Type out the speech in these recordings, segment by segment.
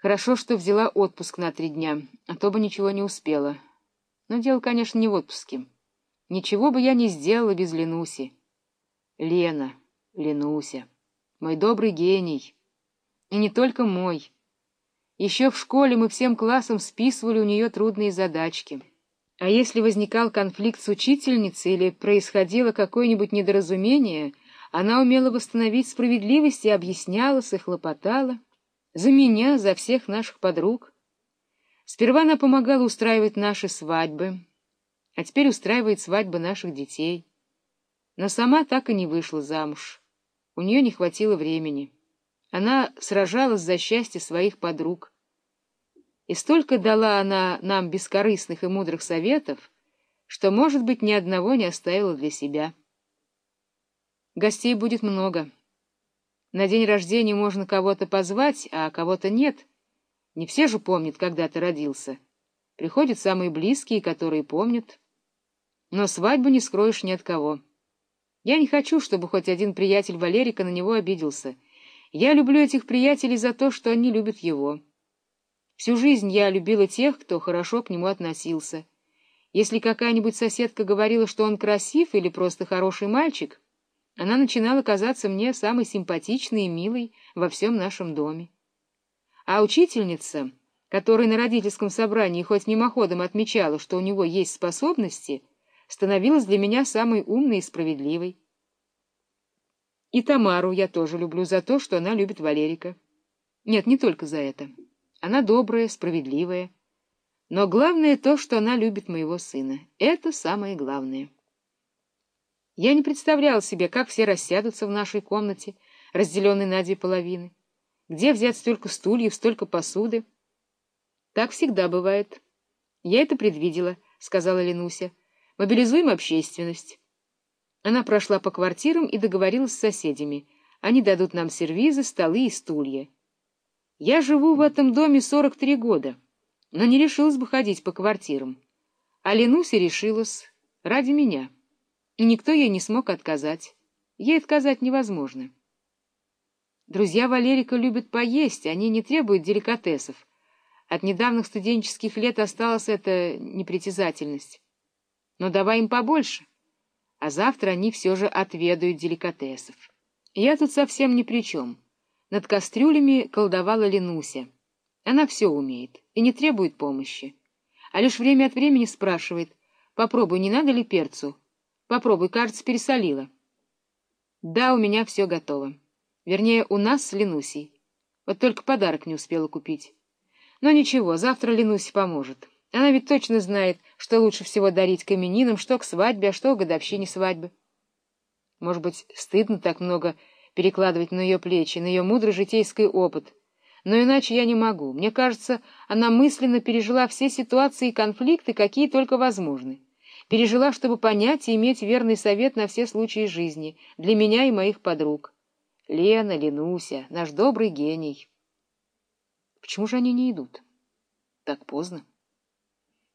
Хорошо, что взяла отпуск на три дня, а то бы ничего не успела. Но дело, конечно, не в отпуске. Ничего бы я не сделала без Ленуси. Лена, Ленуся, мой добрый гений. И не только мой. Еще в школе мы всем классом списывали у нее трудные задачки. А если возникал конфликт с учительницей или происходило какое-нибудь недоразумение, она умела восстановить справедливость и объяснялась и хлопотала. За меня, за всех наших подруг. Сперва она помогала устраивать наши свадьбы, а теперь устраивает свадьбы наших детей. Но сама так и не вышла замуж. У нее не хватило времени. Она сражалась за счастье своих подруг. И столько дала она нам бескорыстных и мудрых советов, что, может быть, ни одного не оставила для себя. Гостей будет много. На день рождения можно кого-то позвать, а кого-то нет. Не все же помнят, когда ты родился. Приходят самые близкие, которые помнят. Но свадьбу не скроешь ни от кого. Я не хочу, чтобы хоть один приятель Валерика на него обиделся. Я люблю этих приятелей за то, что они любят его. Всю жизнь я любила тех, кто хорошо к нему относился. Если какая-нибудь соседка говорила, что он красив или просто хороший мальчик, она начинала казаться мне самой симпатичной и милой во всем нашем доме. А учительница, которая на родительском собрании хоть мимоходом отмечала, что у него есть способности, становилась для меня самой умной и справедливой. И Тамару я тоже люблю за то, что она любит Валерика. Нет, не только за это. Она добрая, справедливая. Но главное то, что она любит моего сына. Это самое главное. Я не представлял себе, как все рассядутся в нашей комнате, разделенной на две половины. Где взять столько стульев, столько посуды? Так всегда бывает. Я это предвидела, — сказала Ленуся. Мобилизуем общественность. Она прошла по квартирам и договорилась с соседями. Они дадут нам сервизы, столы и стулья. Я живу в этом доме сорок три года, но не решилась бы ходить по квартирам. А Ленуся решилась ради меня никто ей не смог отказать. Ей отказать невозможно. Друзья Валерика любят поесть, они не требуют деликатесов. От недавних студенческих лет осталась эта непритязательность. Но давай им побольше, а завтра они все же отведают деликатесов. Я тут совсем ни при чем. Над кастрюлями колдовала Ленуся. Она все умеет и не требует помощи, а лишь время от времени спрашивает, попробуй, не надо ли перцу, Попробуй, кажется, пересолила. Да, у меня все готово. Вернее, у нас с Ленусей. Вот только подарок не успела купить. Но ничего, завтра Ленуся поможет. Она ведь точно знает, что лучше всего дарить к именинам, что к свадьбе, а что к годовщине свадьбы. Может быть, стыдно так много перекладывать на ее плечи, на ее мудрый житейский опыт. Но иначе я не могу. Мне кажется, она мысленно пережила все ситуации и конфликты, какие только возможны пережила, чтобы понять и иметь верный совет на все случаи жизни, для меня и моих подруг. Лена, Ленуся, наш добрый гений. Почему же они не идут? Так поздно.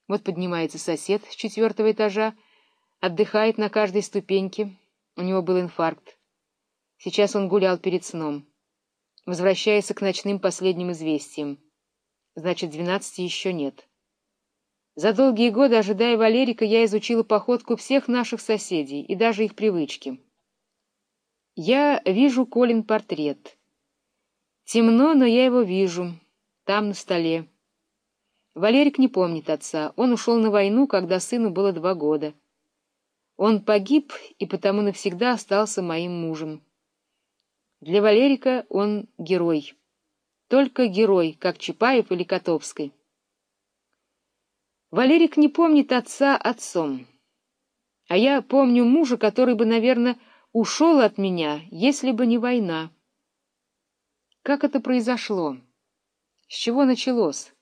Вот поднимается сосед с четвертого этажа, отдыхает на каждой ступеньке. У него был инфаркт. Сейчас он гулял перед сном. Возвращается к ночным последним известиям. Значит, двенадцати еще нет. За долгие годы, ожидая Валерика, я изучила походку всех наших соседей и даже их привычки. Я вижу Колин портрет. Темно, но я его вижу. Там, на столе. Валерик не помнит отца. Он ушел на войну, когда сыну было два года. Он погиб и потому навсегда остался моим мужем. Для Валерика он герой. Только герой, как Чапаев или Котовский. Валерик не помнит отца отцом. А я помню мужа, который бы, наверное, ушел от меня, если бы не война. Как это произошло? С чего началось?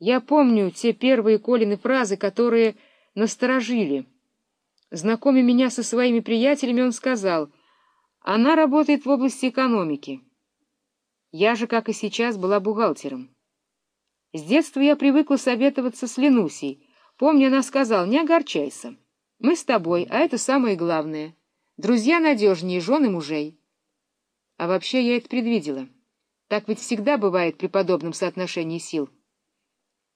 Я помню те первые Колины фразы, которые насторожили. Знакомя меня со своими приятелями, он сказал, она работает в области экономики. Я же, как и сейчас, была бухгалтером. С детства я привыкла советоваться с Ленусей. Помню, она сказала, не огорчайся. Мы с тобой, а это самое главное. Друзья надежнее жены мужей. А вообще я это предвидела. Так ведь всегда бывает при подобном соотношении сил.